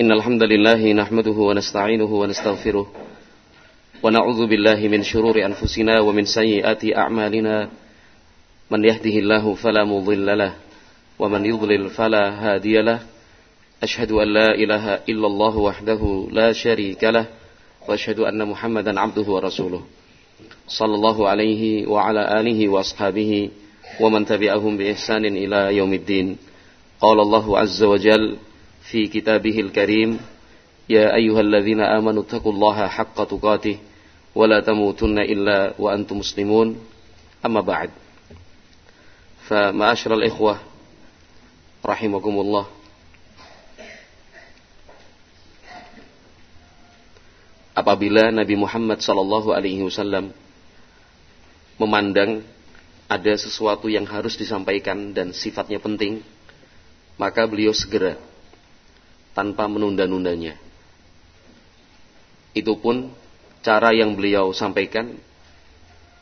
إن الحمد لله نحمده ونستعينه ونستغفره ونعوذ بالله من شرور أنفسنا ومن سيئات أعمالنا. من يهده الله فلا مضل له ومن يضلل فلا هادي له. أشهد أن لا إله إلا الله وحده لا شريك له وأشهد أن محمدا عبده ورسوله. صلى الله عليه وعلى آله وأصحابه ومن تبعهم بإحسان إلى يوم الدين. قال الله عز وجل في كتابه الكريم يا أيها الذين آمنوا اتقوا الله حق تقاته ولا تموتن إلا وأنتم مسلمون أما بعد فمعاشر الإخوة رحمكم الله apabila Nabi Muhammad sallallahu alaihi wasallam memandang ada sesuatu yang harus disampaikan dan sifatnya penting, maka beliau segera tanpa menunda-nundanya. Itu pun cara yang beliau sampaikan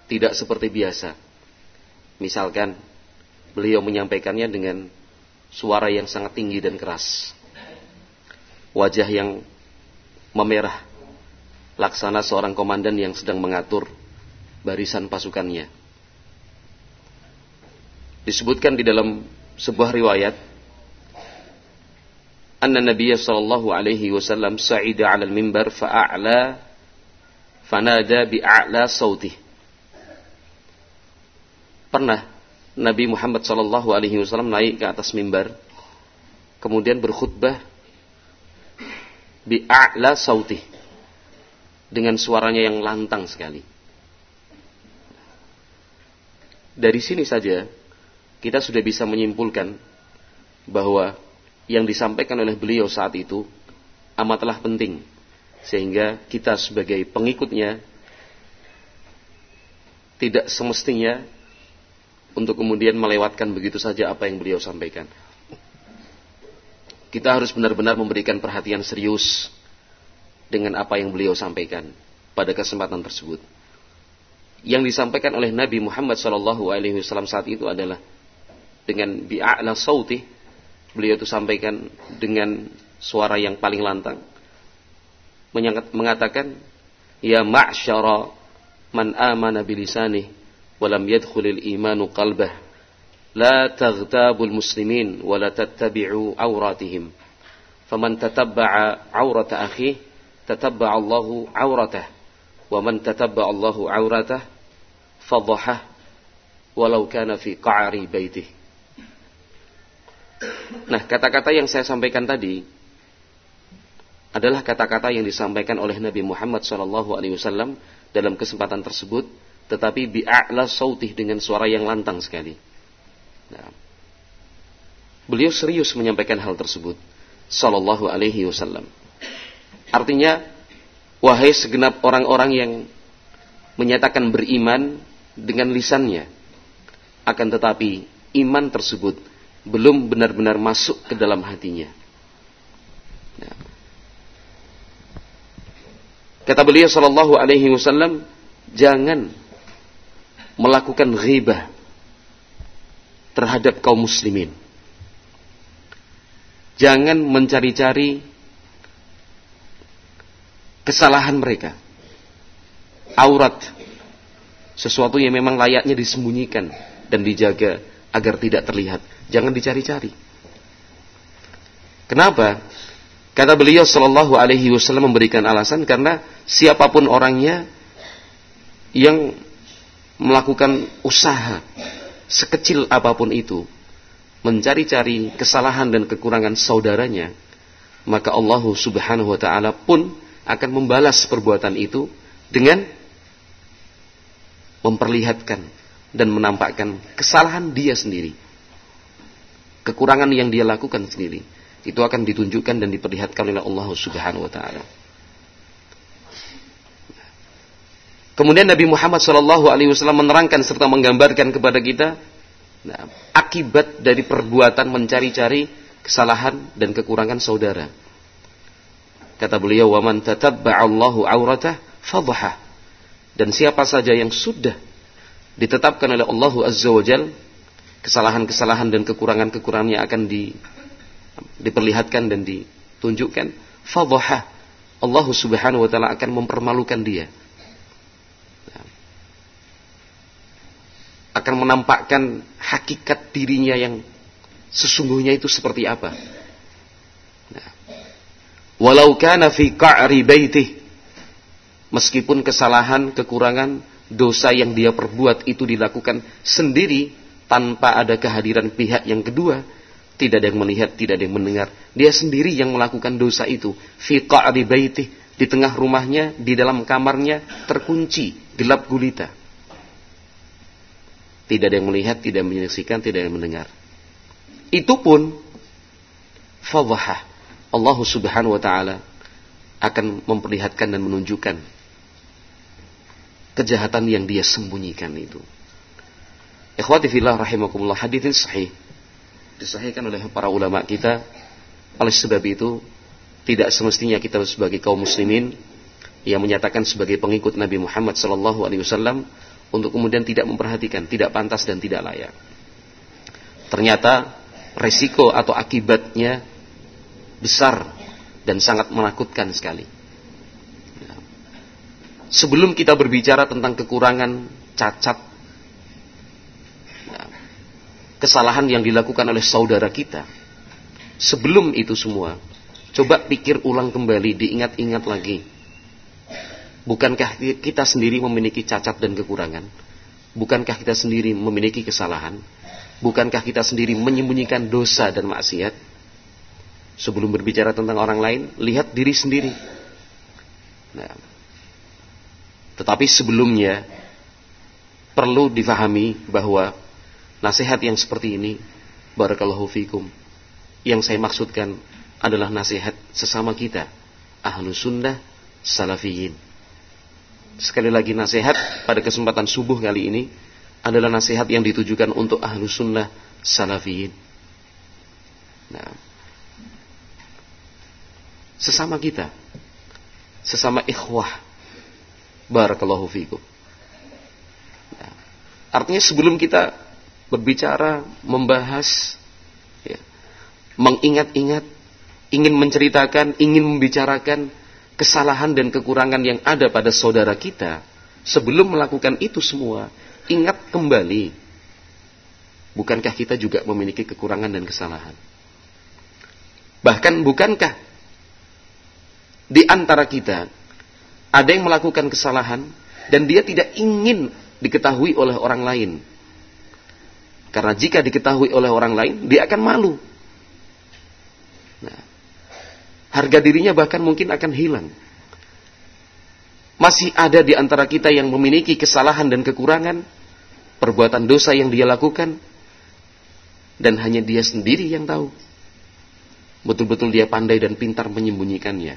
tidak seperti biasa. Misalkan beliau menyampaikannya dengan suara yang sangat tinggi dan keras. Wajah yang memerah laksana seorang komandan yang sedang mengatur barisan pasukannya. Disebutkan di dalam sebuah riwayat anna Nabi sallallahu alaihi wasallam sa'ida 'ala al-mimbar fa'a'la fanada bi'a'la sautih. Pernah Nabi Muhammad sallallahu alaihi wasallam naik ke atas mimbar kemudian berkhutbah bi'a'la sautih dengan suaranya yang lantang sekali. Dari sini saja kita sudah bisa menyimpulkan bahwa yang disampaikan oleh beliau saat itu amatlah penting sehingga kita sebagai pengikutnya tidak semestinya untuk kemudian melewatkan begitu saja apa yang beliau sampaikan. Kita harus benar-benar memberikan perhatian serius dengan apa yang beliau sampaikan pada kesempatan tersebut. Yang disampaikan oleh Nabi Muhammad SAW saat itu adalah dengan bi'a'la sauti beliau itu sampaikan dengan suara yang paling lantang. Mengatakan ya ma'syara man amana bilisanih walam yadkhulil imanu qalbah la taghtabul muslimin wa la tattabi'u awratihim. Faman tatabba'a awrata akhihi tatabba Allahu auratah wa man tatabba Allahu auratah fadhahah walau kana fi qa'ri baitih Nah, kata-kata yang saya sampaikan tadi adalah kata-kata yang disampaikan oleh Nabi Muhammad SAW dalam kesempatan tersebut, tetapi bi'a'la sautih dengan suara yang lantang sekali. Nah, beliau serius menyampaikan hal tersebut, Sallallahu Alaihi Wasallam. Artinya, wahai segenap orang-orang yang menyatakan beriman dengan lisannya, akan tetapi iman tersebut belum benar-benar masuk ke dalam hatinya. Ya. Kata beliau Shallallahu Alaihi Wasallam, jangan melakukan ghibah terhadap kaum muslimin. Jangan mencari-cari kesalahan mereka. Aurat. Sesuatu yang memang layaknya disembunyikan dan dijaga agar tidak terlihat. Jangan dicari-cari. Kenapa? Kata beliau Shallallahu Alaihi Wasallam memberikan alasan karena siapa pun orangnya yang melakukan usaha sekecil apa pun itu mencari-cari kesalahan dan kekurangan saudaranya maka Allah Subhanahu wa taala pun akan membalas perbuatan itu dengan memperlihatkan dan menampakkan kesalahan dia sendiri. Kekurangan yang dia lakukan sendiri. Itu akan ditunjukkan dan diperlihatkan oleh Allah Subhanahu wa taala. Kemudian Nabi Muhammad Shallallahu alaihi wasallam menerangkan serta menggambarkan kepada kita nah, akibat dari perbuatan mencari-cari kesalahan dan kekurangan saudara. Kata beliau, "Wa man tatabba'allahu auratah fadhaha." Dan siapa saja yang sudah ditetapkan oleh Allah Azza wa Jal kesalahan-kesalahan dan kekurangan-kekurangannya akan di, diperlihatkan dan di, tunjukkan fadhah Allah Subhanahu wa taala akan mempermalukan dia. Akan menampakkan hakikat dirinya yang sesungguhnya itu seperti apa. Nah. Walau kana fi qa'ri baitih meskipun kesalahan, kekurangan, dosa yang dia perbuat itu dilakukan sendiri tanpa ada kehadiran pihak yang kedua, tidak ada yang melihat, tidak ada yang mendengar. Dia sendiri yang melakukan dosa itu. Fi di tengah rumahnya, di dalam kamarnya terkunci, gelap gulita. Tidak ada yang melihat, tidak menyaksikan, tidak ada yang mendengar. Itu pun. Allah Subhanahu wa taala akan memperlihatkan dan menunjukkan kejahatan yang dia sembunyikan itu. Ikhwati fillah rahimakumullah hadis ini sahih disahihkan oleh para ulama kita. Oleh sebab itu, tidak semestinya kita sebagai kaum muslimin yang menyatakan sebagai pengikut Nabi Muhammad sallallahu alaihi wasallam untuk kemudian tidak memperhatikan, tidak pantas dan tidak layak. Ternyata resiko atau akibatnya besar dan sangat menakutkan sekali. Sebelum kita berbicara tentang kekurangan, cacat, kesalahan yang dilakukan oleh saudara kita. Sebelum itu semua, coba pikir ulang kembali, diingat-ingat lagi. Bukankah kita sendiri memiliki cacat dan kekurangan? Bukankah kita sendiri memiliki kesalahan? Bukankah kita sendiri menyembunyikan dosa dan maksiat? Sebelum berbicara tentang orang lain, lihat diri sendiri. Nah, tetapi sebelumnya perlu difahami bahwa Nasihat yang seperti ini, barakallahu fikum, yang saya maksudkan adalah nasihat sesama kita, ahlu sunnah salafiyin. Sekali lagi nasihat pada kesempatan subuh kali ini adalah nasihat yang ditujukan untuk ahlu sunnah salafiyin. Nah, sesama kita, sesama ikhwah, barakallahu fikum. Nah, artinya sebelum kita berbicara, membahas, ya, mengingat-ingat, ingin menceritakan, ingin membicarakan kesalahan dan kekurangan yang ada pada saudara kita, sebelum melakukan itu semua, ingat kembali, bukankah kita juga memiliki kekurangan dan kesalahan? Bahkan bukankah di antara kita ada yang melakukan kesalahan dan dia tidak ingin diketahui oleh orang lain karena jika diketahui oleh orang lain, dia akan malu. Nah, harga dirinya bahkan mungkin akan hilang. Masih ada di antara kita yang memiliki kesalahan dan kekurangan, perbuatan dosa yang dia lakukan, dan hanya dia sendiri yang tahu. Betul-betul dia pandai dan pintar menyembunyikannya.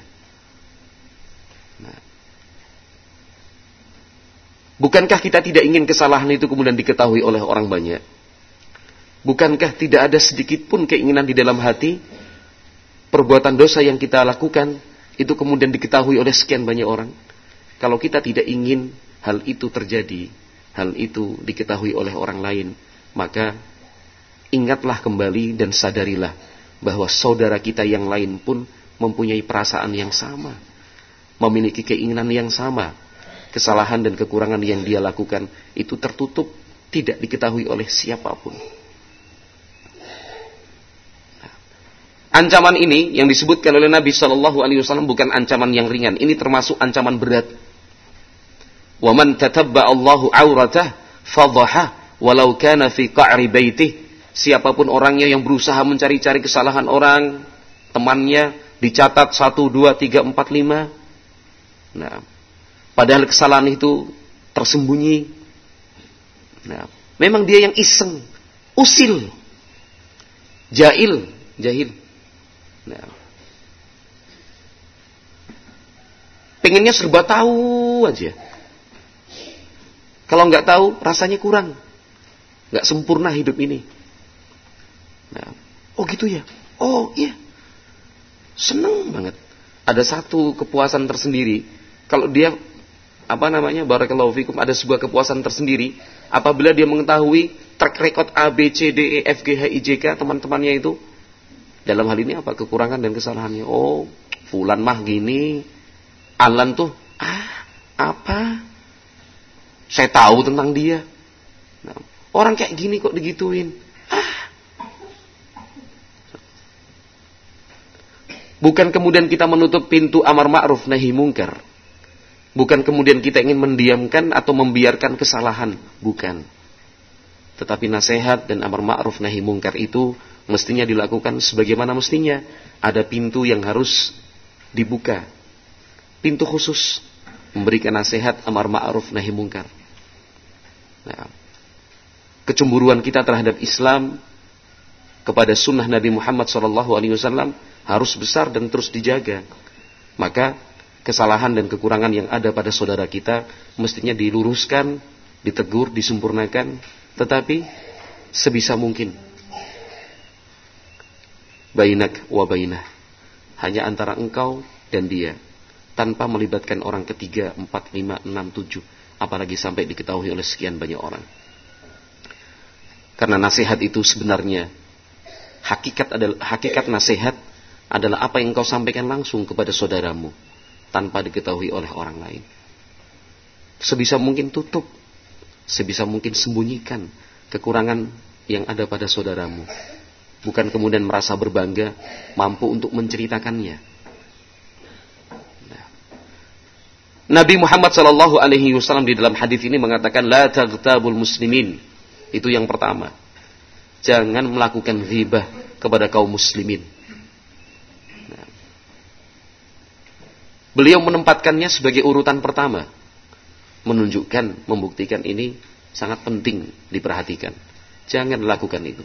Bukankah kita tidak ingin kesalahan itu kemudian diketahui oleh orang banyak? Bukankah tidak ada sedikit pun keinginan di dalam hati perbuatan dosa yang kita lakukan itu kemudian diketahui oleh sekian banyak orang? Kalau kita tidak ingin hal itu terjadi, hal itu diketahui oleh orang lain, maka ingatlah kembali dan sadarilah bahwa saudara kita yang lain pun mempunyai perasaan yang sama, memiliki keinginan yang sama. Kesalahan dan kekurangan yang dia lakukan itu tertutup, tidak diketahui oleh siapa pun. Ancaman ini yang disebutkan oleh Nabi Shallallahu Alaihi Wasallam bukan ancaman yang ringan. Ini termasuk ancaman berat. Waman tatabba Allahu auratah fadhaha walau kana fi qa'ri baitih. Siapa pun orangnya yang berusaha mencari-cari kesalahan orang, temannya dicatat 1 2 3 4 5. Nah, padahal kesalahan itu tersembunyi. Nah, memang dia yang iseng, usil, jahil, jahil. Nah. Pengennya serba tahu aja. Kalau nggak tahu, rasanya kurang. Nggak sempurna hidup ini. Nah. Oh gitu ya? Oh iya. Seneng banget. Ada satu kepuasan tersendiri. Kalau dia apa namanya barakallahu fikum ada sebuah kepuasan tersendiri apabila dia mengetahui track record A B C D E F G H I J K teman-temannya itu Dalam hal ini apa kekurangan dan kesalahannya? Oh, fulan mah gini, Alan tuh ah apa? Saya tahu tentang dia. Nah, orang kayak gini kok digituin. Ah. Bukan kemudian kita menutup pintu amar ma'ruf nahi mungkar. Bukan kemudian kita ingin mendiamkan atau membiarkan kesalahan. Bukan. Tetapi nasihat dan amar ma'ruf nahi mungkar itu mestinya dilakukan sebagaimana mestinya. Ada pintu yang harus dibuka. Pintu khusus memberikan nasihat amar ma'ruf nahi mungkar. Nah, kecemburuan kita terhadap Islam kepada sunnah Nabi Muhammad SAW harus besar dan terus dijaga. Maka kesalahan dan kekurangan yang ada pada saudara kita mestinya diluruskan, ditegur, disempurnakan, tetapi sebisa mungkin bainak wa bainah. Hanya antara engkau dan dia. Tanpa melibatkan orang ketiga, empat, lima, enam, tujuh. Apalagi sampai diketahui oleh sekian banyak orang. Karena nasihat itu sebenarnya hakikat adalah hakikat nasihat adalah apa yang kau sampaikan langsung kepada saudaramu tanpa diketahui oleh orang lain. Sebisa mungkin tutup, sebisa mungkin sembunyikan kekurangan yang ada pada saudaramu bukan kemudian merasa berbangga mampu untuk menceritakannya. Nah. Nabi Muhammad Shallallahu Alaihi Wasallam di dalam hadis ini mengatakan taghtabul muslimin itu yang pertama. Jangan melakukan ghibah kepada kaum muslimin. Beliau menempatkannya sebagai urutan pertama. Menunjukkan, membuktikan ini sangat penting diperhatikan. Jangan lakukan itu.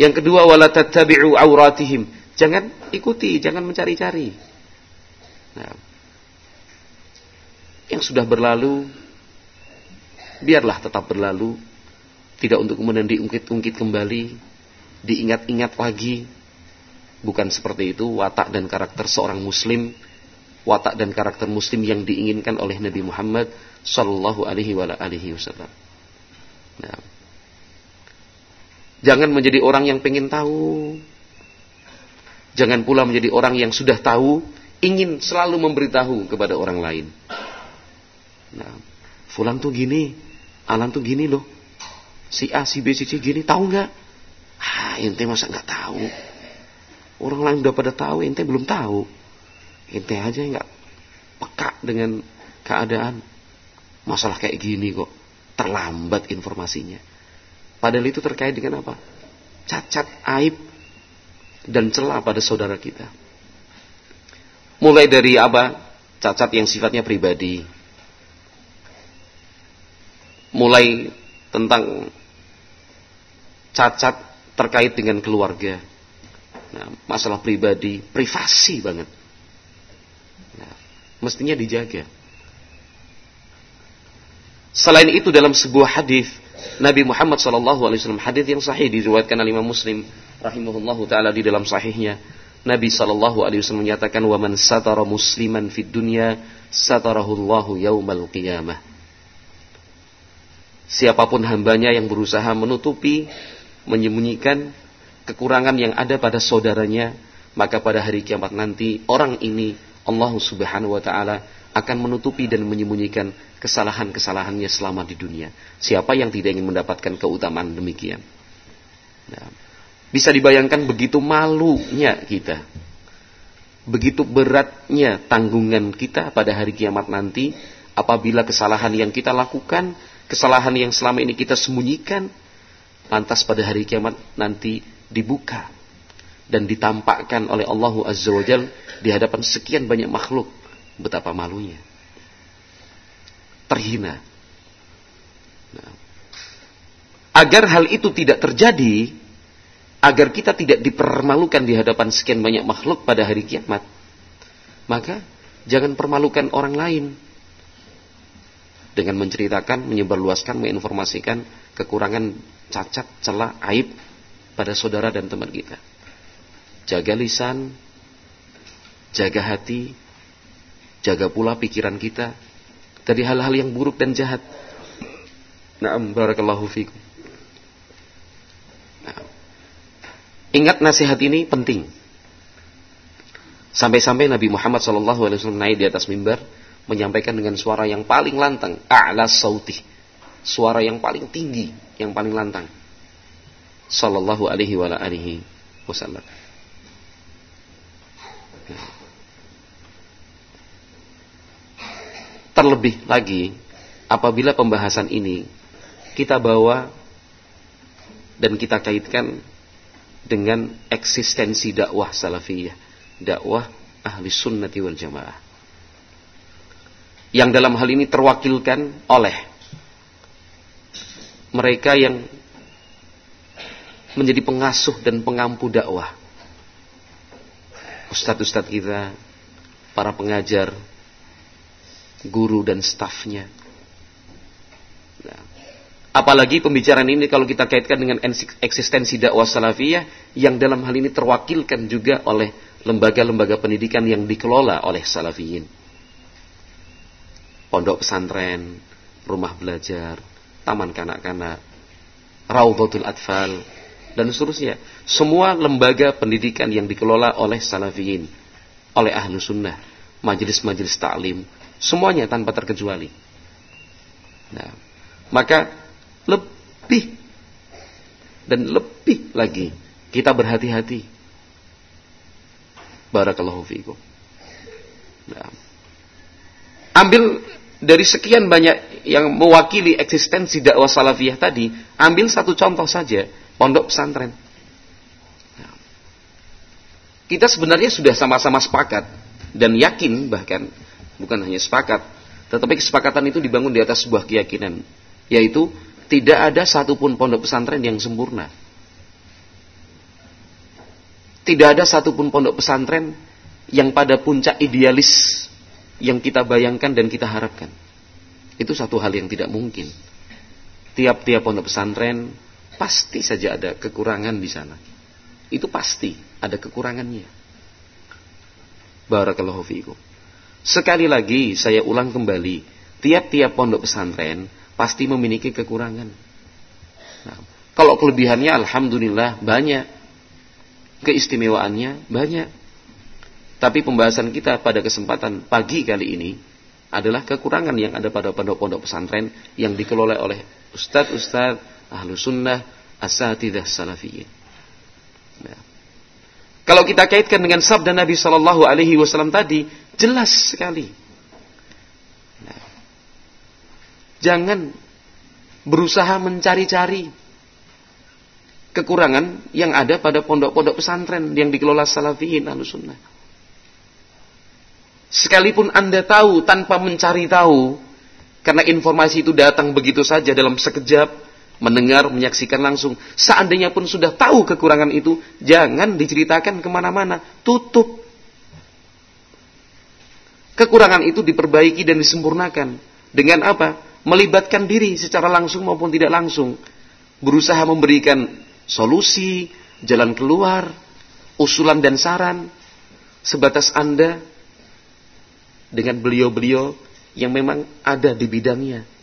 Yang kedua wala tattabi'u auratihim. Jangan ikuti, jangan mencari-cari. Nah, yang sudah berlalu biarlah tetap berlalu, tidak untuk kemudian diungkit-ungkit kembali, diingat-ingat lagi. Bukan seperti itu watak dan karakter seorang muslim, watak dan karakter muslim yang diinginkan oleh Nabi Muhammad sallallahu alaihi wasallam. Nah, Jangan menjadi orang yang pengen tahu. Jangan pula menjadi orang yang sudah tahu, ingin selalu memberitahu kepada orang lain. Nah, Fulan tuh gini, Alan tuh gini loh. Si A, si B, si C gini, tahu nggak? Ah, ente masa nggak tahu? Orang lain udah pada tahu, ente belum tahu. Ente aja nggak peka dengan keadaan. Masalah kayak gini kok, terlambat informasinya. Padahal itu terkait dengan apa? Cacat, aib, dan celah pada saudara kita. Mulai dari apa? Cacat yang sifatnya pribadi. Mulai tentang cacat terkait dengan keluarga. Nah, masalah pribadi, privasi banget. Mestinya dijaga. Selain itu dalam sebuah hadis Nabi Muhammad sallallahu alaihi wasallam hadis yang sahih diriwayatkan oleh Imam Muslim rahimahullahu taala di dalam sahihnya Nabi sallallahu alaihi wasallam menyatakan wa man satara musliman fid dunya satarahu Allahu yaumal qiyamah Siapa pun hambanya yang berusaha menutupi menyembunyikan kekurangan yang ada pada saudaranya maka pada hari kiamat nanti orang ini Allah Subhanahu wa taala akan menutupi dan menyembunyikan kesalahan-kesalahannya selama di dunia. Siapa yang tidak ingin mendapatkan keutamaan demikian? Nah, bisa dibayangkan begitu malunya kita. Begitu beratnya tanggungan kita pada hari kiamat nanti apabila kesalahan yang kita lakukan, kesalahan yang selama ini kita sembunyikan, lantas pada hari kiamat nanti dibuka dan ditampakkan oleh Allah Azza wa Jal di hadapan sekian banyak makhluk Betapa malunya. Terhina. Nah. Agar hal itu tidak terjadi, agar kita tidak dipermalukan di hadapan sekian banyak makhluk pada hari kiamat, maka jangan permalukan orang lain dengan menceritakan, menyebarluaskan, menginformasikan kekurangan, cacat, celah, aib pada saudara dan teman kita. Jaga lisan, jaga hati, Jaga pula pikiran kita dari hal-hal yang buruk dan jahat. Naam barakallahu fikum. Ingat nasihat ini penting. Sampai-sampai Nabi Muhammad SAW naik di atas mimbar menyampaikan dengan suara yang paling lantang, a'la sauti. Suara yang paling tinggi, yang paling lantang. Sallallahu alaihi wa alihi wasallam. Terlebih lagi, apabila pembahasan ini kita bawa dan kita kaitkan dengan eksistensi dakwah salafiyah, dakwah ahli sunnati wal jamaah. Yang dalam hal ini terwakilkan oleh mereka yang menjadi pengasuh dan pengampu dakwah. Ustadz-ustadz kita, para pengajar, guru dan stafnya. Nah, apalagi pembicaraan ini kalau kita kaitkan dengan eksistensi dakwah salafiyah yang dalam hal ini terwakilkan juga oleh lembaga-lembaga pendidikan yang dikelola oleh salafiyin. Pondok pesantren, rumah belajar, taman kanak-kanak, raudhatul atfal, dan seterusnya. Semua lembaga pendidikan yang dikelola oleh salafiyin, oleh ahlu sunnah, majelis-majelis taklim, Semuanya tanpa terkecuali. Nah, maka lebih dan lebih lagi kita berhati-hati. Barakallahu fiikum. Nah, ambil dari sekian banyak yang mewakili eksistensi dakwah salafiyah tadi, ambil satu contoh saja, pondok pesantren. Nah, kita sebenarnya sudah sama-sama sepakat dan yakin bahkan bukan hanya sepakat, tetapi kesepakatan itu dibangun di atas sebuah keyakinan, yaitu tidak ada satupun pondok pesantren yang sempurna. Tidak ada satupun pondok pesantren yang pada puncak idealis yang kita bayangkan dan kita harapkan. Itu satu hal yang tidak mungkin. Tiap-tiap pondok pesantren pasti saja ada kekurangan di sana. Itu pasti ada kekurangannya. Barakallahu fiikum. Sekali lagi saya ulang kembali, tiap-tiap pondok pesantren pasti memiliki kekurangan. Nah, kalau kelebihannya alhamdulillah banyak. Keistimewaannya banyak. Tapi pembahasan kita pada kesempatan pagi kali ini adalah kekurangan yang ada pada pondok-pondok pesantren yang dikelola oleh ustadz-ustadz ahlu sunnah asatidah salafiyyin. Nah, kalau kita kaitkan dengan sabda Nabi Shallallahu Alaihi Wasallam tadi, Jelas sekali. Nah, jangan berusaha mencari-cari kekurangan yang ada pada pondok-pondok pesantren yang dikelola salafiyin sunnah. Sekalipun Anda tahu tanpa mencari tahu, karena informasi itu datang begitu saja dalam sekejap, mendengar, menyaksikan langsung. Seandainya pun sudah tahu kekurangan itu, jangan diceritakan ke mana-mana. Tutup. Kekurangan itu diperbaiki dan disempurnakan. Dengan apa? Melibatkan diri secara langsung maupun tidak langsung. Berusaha memberikan solusi, jalan keluar, usulan dan saran. Sebatas Anda dengan beliau-beliau yang memang ada di bidangnya.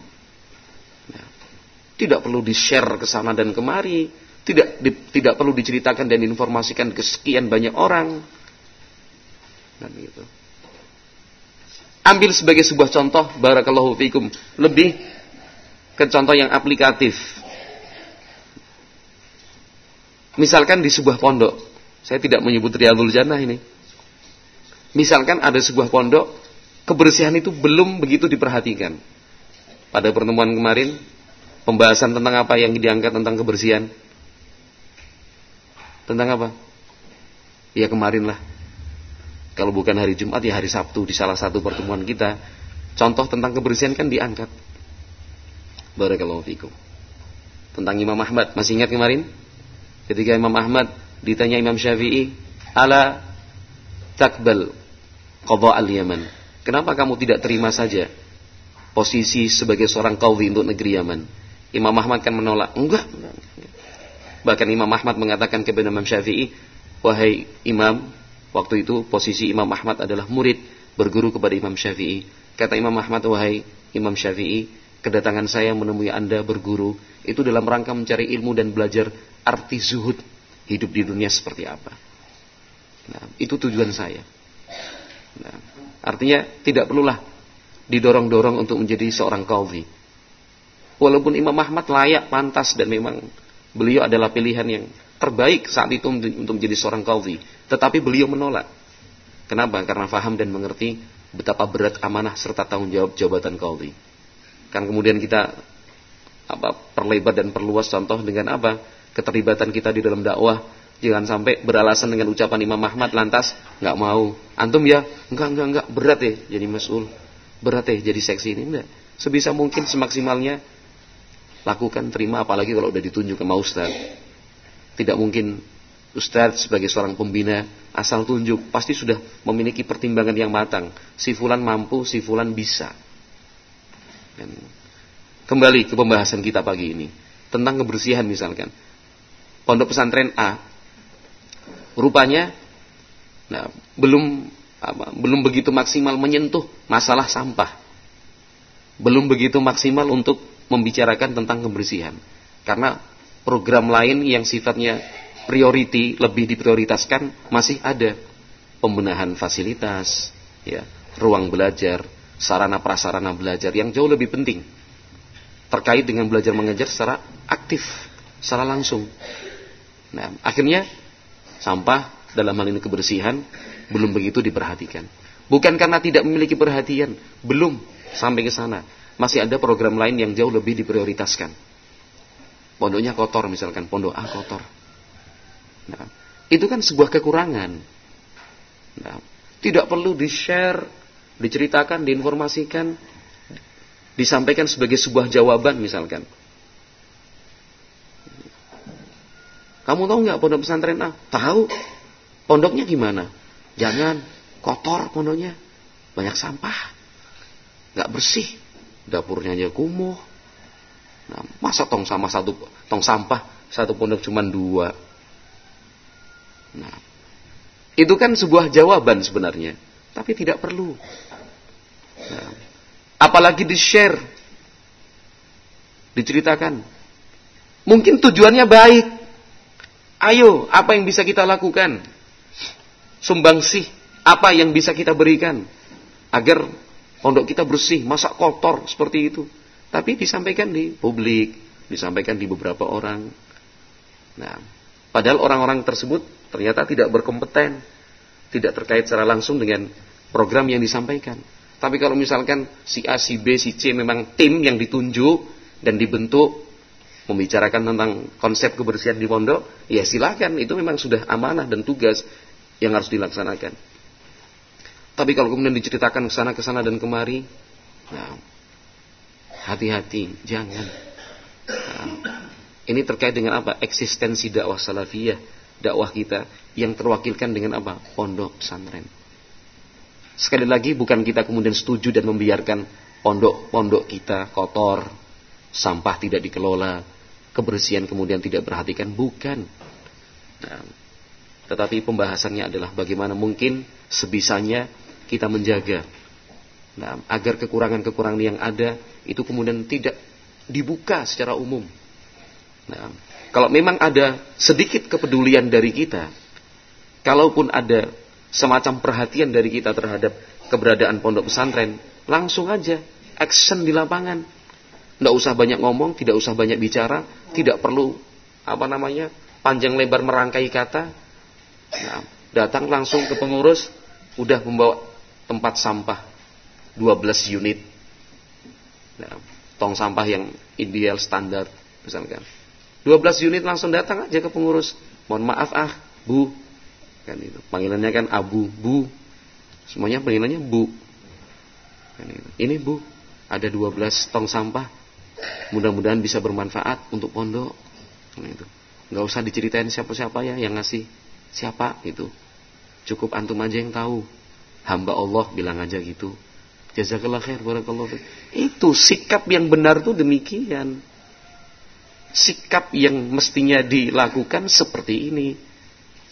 Tidak perlu di-share ke sana dan kemari. Tidak di, tidak perlu diceritakan dan informasikan ke sekian banyak orang. Dan gitu ambil sebagai sebuah contoh barakallahu fikum lebih ke contoh yang aplikatif misalkan di sebuah pondok saya tidak menyebut Riyadul Jannah ini misalkan ada sebuah pondok kebersihan itu belum begitu diperhatikan pada pertemuan kemarin pembahasan tentang apa yang diangkat tentang kebersihan tentang apa ya kemarin lah kalau bukan hari Jumat ya hari Sabtu di salah satu pertemuan kita. Contoh tentang kebersihan kan diangkat. Barakallahu fikum. Tentang Imam Ahmad, masih ingat kemarin? Ketika Imam Ahmad ditanya Imam Syafi'i, "Ala takbal qadha al-Yaman?" Kenapa kamu tidak terima saja posisi sebagai seorang kaudi untuk negeri Yaman? Imam Ahmad kan menolak, "Enggak." Bahkan Imam Ahmad mengatakan kepada Imam Syafi'i, "Wahai Imam, Waktu itu posisi Imam Ahmad adalah murid berguru kepada Imam Syafi'i. Kata Imam Ahmad, wahai Imam Syafi'i, kedatangan saya menemui anda berguru itu dalam rangka mencari ilmu dan belajar arti zuhud hidup di dunia seperti apa. Nah, itu tujuan saya. Nah, artinya tidak perlulah didorong-dorong untuk menjadi seorang kaudi. Walaupun Imam Ahmad layak, pantas dan memang beliau adalah pilihan yang terbaik saat itu untuk menjadi seorang kaudi, tetapi beliau menolak. Kenapa? Karena faham dan mengerti betapa berat amanah serta tanggung jawab jabatan kaudi. Kan kemudian kita apa perlebar dan perluas contoh dengan apa? Keterlibatan kita di dalam dakwah Jangan sampai beralasan dengan ucapan Imam Ahmad lantas nggak mau. Antum ya, enggak enggak enggak berat ya jadi masul. Berat ya jadi seksi ini enggak. Sebisa mungkin semaksimalnya lakukan terima apalagi kalau udah ditunjuk ke Ustaz. Tidak mungkin Ustaz sebagai seorang pembina asal tunjuk pasti sudah memiliki pertimbangan yang matang. Si fulan mampu, si fulan bisa. Dan kembali ke pembahasan kita pagi ini tentang kebersihan misalkan. Pondok pesantren A rupanya nah, belum apa, belum begitu maksimal menyentuh masalah sampah. Belum begitu maksimal untuk membicarakan tentang kebersihan. Karena program lain yang sifatnya priority lebih diprioritaskan masih ada pembenahan fasilitas, ya, ruang belajar, sarana prasarana belajar yang jauh lebih penting terkait dengan belajar mengajar secara aktif, secara langsung. Nah, akhirnya sampah dalam hal ini kebersihan belum begitu diperhatikan. Bukan karena tidak memiliki perhatian, belum sampai ke sana. Masih ada program lain yang jauh lebih diprioritaskan. Pondoknya kotor misalkan, pondok A kotor. Nah, itu kan sebuah kekurangan. Nah, tidak perlu di-share, diceritakan, diinformasikan, disampaikan sebagai sebuah jawaban misalkan. Kamu tahu nggak pondok pesantren A? Tahu. Pondoknya gimana? Jangan kotor pondoknya. Banyak sampah. Nggak bersih. Dapurnya aja kumuh. Nah, masa tong sama satu tong sampah satu pondok cuma dua. Nah, itu kan sebuah jawaban sebenarnya, tapi tidak perlu. Nah, apalagi di share, diceritakan. Mungkin tujuannya baik, Ayo, apa yang bisa kita lakukan? Sumbangsih, apa yang bisa kita berikan? Agar pondok kita bersih, masa kotor seperti itu. Tapi disampaikan di publik, disampaikan di beberapa orang. Nah, padahal orang-orang tersebut ternyata tidak berkompeten, tidak terkait secara langsung dengan program yang disampaikan. Tapi kalau misalkan si A, si B, si C memang tim yang ditunjuk dan dibentuk membicarakan tentang konsep kebersihan di pondok, ya silakan, itu memang sudah amanah dan tugas yang harus dilaksanakan. Tapi kalau kemudian diceritakan ke sana ke sana dan kemari, nah, hati-hati, jangan. Nah, ini terkait dengan apa? Eksistensi dakwah salafiyah, dakwah kita yang terwakilkan dengan apa? Pondok pesantren. Sekali lagi bukan kita kemudian setuju dan membiarkan pondok-pondok kita kotor, sampah tidak dikelola, kebersihan kemudian tidak perhatikan, bukan. Nah, tetapi pembahasannya adalah bagaimana mungkin sebisanya kita menjaga nah, agar kekurangan-kekurangan yang ada itu kemudian tidak dibuka secara umum. Nah, kalau memang ada sedikit kepedulian dari kita, kalaupun ada semacam perhatian dari kita terhadap keberadaan pondok pesantren, langsung aja action di lapangan. Tidak usah banyak ngomong, tidak usah banyak bicara, tidak perlu apa namanya panjang lebar merangkai kata. Nah, datang langsung ke pengurus, udah membawa tempat sampah 12 unit. Nah, tong sampah yang ideal standar misalkan. 12 unit langsung datang aja ke pengurus. Mohon maaf ah, Bu. Kan itu. Panggilannya kan Abu, Bu. Semuanya panggilannya Bu. Kan itu. Ini Bu, ada 12 tong sampah Mudah-mudahan bisa bermanfaat untuk pondok. Nah, itu. Nggak usah diceritain siapa-siapa ya yang ngasih. Siapa itu. Cukup antum aja yang tahu. Hamba Allah bilang aja gitu. Jazakallah khair barakallahu Itu sikap yang benar tuh demikian. Sikap yang mestinya dilakukan seperti ini.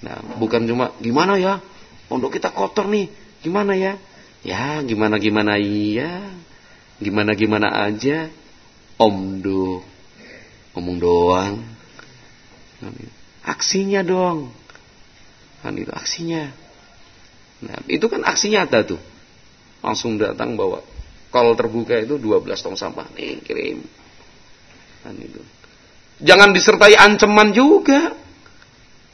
Nah, bukan cuma gimana ya? Pondok kita kotor nih. Gimana ya? Ya, gimana-gimana iya. Gimana-gimana aja omdo ngomong doang Aksinya dong. Kan itu aksinya. Nah, itu kan aksi nyata tuh. Langsung datang bawa kalau terbuka itu 12 tong sampah. Nih, kirim. Kan itu. Jangan disertai ancaman juga.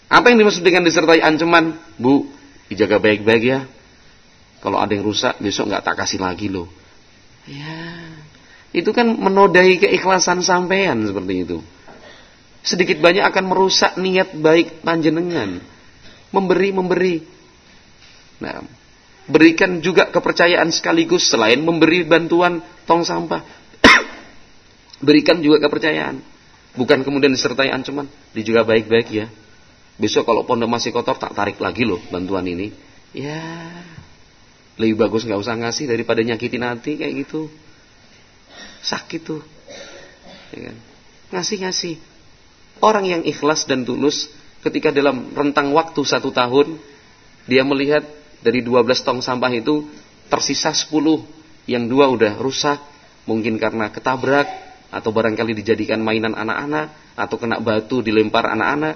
Apa yang dimaksud dengan disertai ancaman? Bu, dijaga baik-baik ya. Kalau ada yang rusak, besok nggak tak kasih lagi loh. Ya, itu kan menodai keikhlasan sampean seperti itu. Sedikit banyak akan merusak niat baik panjenengan. Memberi, memberi. Nah, berikan juga kepercayaan sekaligus selain memberi bantuan tong sampah. berikan juga kepercayaan. Bukan kemudian disertai ancaman, dijaga baik-baik ya. Besok kalau pondok masih kotor tak tarik lagi loh bantuan ini. Ya, lebih bagus nggak usah ngasih daripada nyakitin hati kayak gitu. Sakit tuh. Ya kan? Ngasih-ngasih. Orang yang ikhlas dan tulus ketika dalam rentang waktu satu tahun dia melihat dari 12 tong sampah itu tersisa 10 yang dua udah rusak mungkin karena ketabrak atau barangkali dijadikan mainan anak-anak atau kena batu dilempar anak-anak.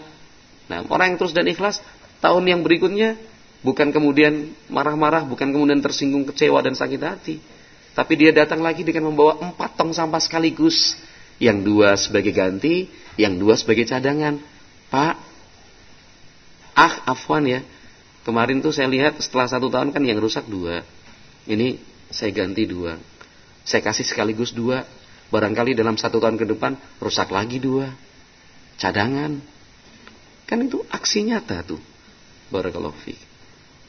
Nah, orang yang terus dan ikhlas tahun yang berikutnya Bukan kemudian marah-marah, bukan kemudian tersinggung, kecewa dan sakit hati. Tapi dia datang lagi dengan membawa empat tong sampah sekaligus. Yang dua sebagai ganti, yang dua sebagai cadangan. Pak, ah afwan ya. Kemarin tuh saya lihat setelah satu tahun kan yang rusak dua. Ini saya ganti dua. Saya kasih sekaligus dua. Barangkali dalam satu tahun ke depan rusak lagi dua. Cadangan. Kan itu aksi nyata tuh. Barakallahu.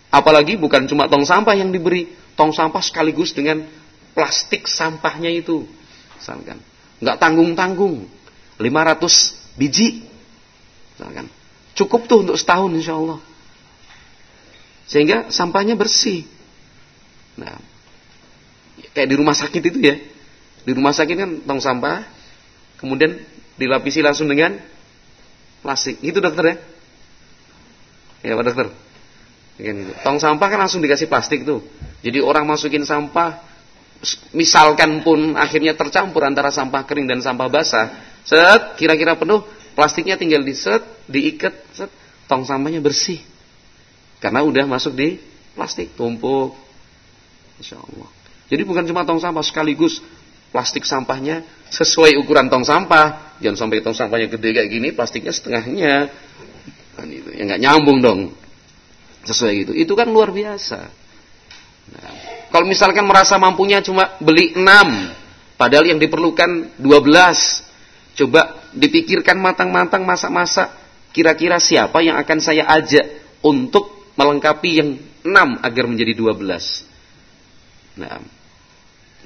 Apalagi bukan cuma tong sampah yang diberi, tong sampah sekaligus dengan plastik sampahnya itu. Misalkan, nggak tanggung-tanggung, 500 biji. Misalkan, cukup tuh untuk setahun insya Allah. Sehingga sampahnya bersih. Nah, kayak di rumah sakit itu ya. Di rumah sakit kan tong sampah, kemudian dilapisi langsung dengan plastik. Itu dokter ya? Ya Pak Dokter. Gitu. Tong sampah kan langsung dikasih plastik tuh. Jadi orang masukin sampah, misalkan pun akhirnya tercampur antara sampah kering dan sampah basah, set kira-kira penuh, plastiknya tinggal di set, diikat, set, tong sampahnya bersih. Karena udah masuk di plastik tumpuk. Insya Allah. Jadi bukan cuma tong sampah sekaligus plastik sampahnya sesuai ukuran tong sampah. Jangan sampai tong sampahnya gede kayak gini, plastiknya setengahnya. Kan itu ya nggak nyambung dong sesuai gitu. Itu kan luar biasa. Nah, kalau misalkan merasa mampunya cuma beli 6, padahal yang diperlukan 12. Coba dipikirkan matang-matang masa-masa kira-kira siapa yang akan saya ajak untuk melengkapi yang 6 agar menjadi 12. Nah,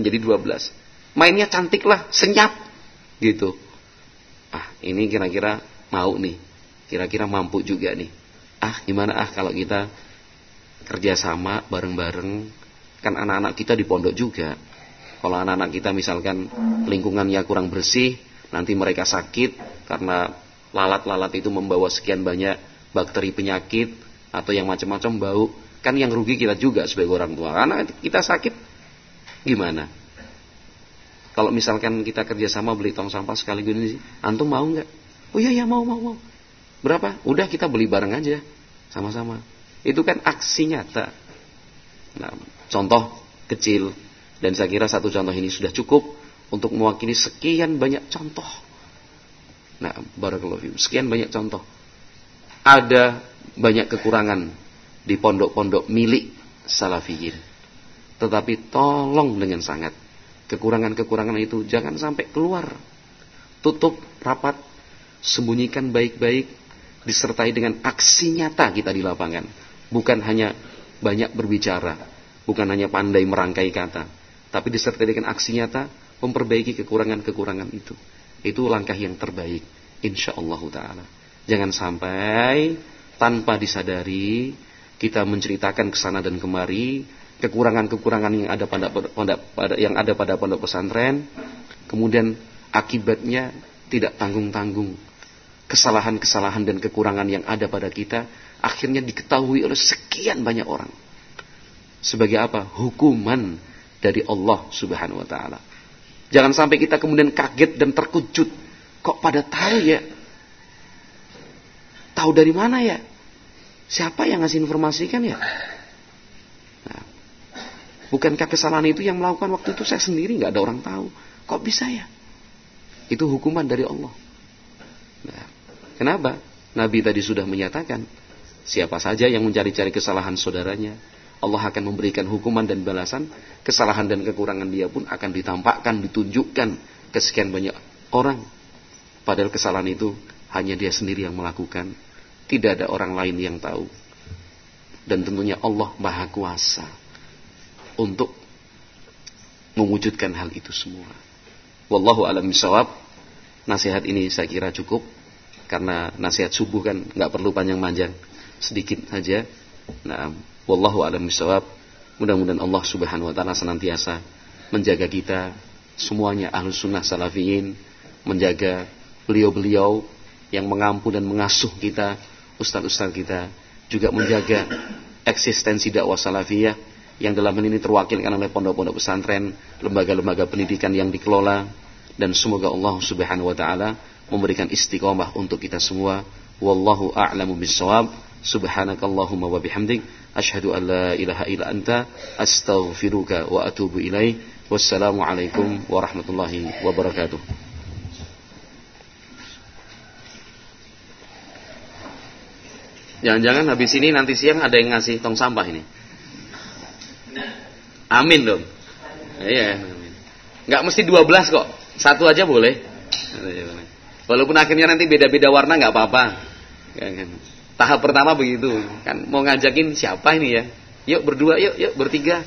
menjadi 12. Mainnya cantik lah, senyap gitu. Ah, ini kira-kira mau nih. Kira-kira mampu juga nih ah gimana ah kalau kita kerjasama bareng-bareng kan anak-anak kita di pondok juga kalau anak-anak kita misalkan lingkungannya kurang bersih nanti mereka sakit karena lalat-lalat itu membawa sekian banyak bakteri penyakit atau yang macam-macam bau. Kan yang rugi kita juga sebagai orang tua. Karena kita sakit gimana? Kalau misalkan kita kerjasama beli tong sampah sekaligus ini antum mau nggak? Oh iya ya mau mau mau. Berapa? Udah kita beli bareng aja. Sama-sama. Itu kan aksi nyata. Nah, contoh kecil. Dan saya kira satu contoh ini sudah cukup untuk mewakili sekian banyak contoh. Nah, barakallahu Sekian banyak contoh. Ada banyak kekurangan di pondok-pondok milik salafiyin. Tetapi tolong dengan sangat kekurangan-kekurangan itu jangan sampai keluar. Tutup rapat, sembunyikan baik-baik disertai dengan aksi nyata kita di lapangan. Bukan hanya banyak berbicara, bukan hanya pandai merangkai kata, tapi disertai dengan aksi nyata memperbaiki kekurangan-kekurangan itu. Itu langkah yang terbaik, insya Allah taala. Jangan sampai tanpa disadari kita menceritakan ke sana dan kemari kekurangan-kekurangan yang ada pada, pada, pada yang ada pada pondok pesantren, kemudian akibatnya tidak tanggung-tanggung kesalahan-kesalahan dan kekurangan yang ada pada kita akhirnya diketahui oleh sekian banyak orang. Sebagai apa? Hukuman dari Allah Subhanahu wa taala. Jangan sampai kita kemudian kaget dan terkejut. Kok pada tahu ya? Tahu dari mana ya? Siapa yang ngasih informasikan ya? Nah, bukankah kesalahan itu yang melakukan waktu itu saya sendiri nggak ada orang tahu? Kok bisa ya? Itu hukuman dari Allah. Nah, kenapa? Nabi tadi sudah menyatakan, siapa saja yang mencari-cari kesalahan saudaranya, Allah akan memberikan hukuman dan balasan, kesalahan dan kekurangan dia pun akan ditampakkan, ditunjukkan ke sekian banyak orang. Padahal kesalahan itu hanya dia sendiri yang melakukan, tidak ada orang lain yang tahu. Dan tentunya Allah Maha Kuasa untuk mewujudkan hal itu semua. Wallahu alam bisawab. Nasihat ini saya kira cukup karena nasihat subuh kan nggak perlu panjang-panjang, sedikit saja. Nah, wallahu alam bisawab. Mudah-mudahan Allah Subhanahu wa taala senantiasa menjaga kita semuanya ahlus sunnah salafiyin, menjaga beliau-beliau yang mengampu dan mengasuh kita, ustaz-ustaz kita, juga menjaga eksistensi dakwah salafiyah yang dalam ini terwakilkan oleh pondok-pondok pesantren, lembaga-lembaga pendidikan yang dikelola dan semoga Allah Subhanahu wa taala memberikan istiqomah untuk kita semua. Wallahu a'lamu bissawab. Subhanakallahumma wa bihamdik asyhadu an la ilaha illa anta astaghfiruka wa atubu ilaik. Wassalamualaikum warahmatullahi wabarakatuh. Jangan-jangan habis ini nanti siang ada yang ngasih tong sampah ini. Amin dong. Iya. Nggak mesti 12 kok. Satu aja boleh. Walaupun akhirnya nanti beda-beda warna nggak apa-apa. Tahap pertama begitu. Kan mau ngajakin siapa ini ya? Yuk berdua, yuk, yuk bertiga.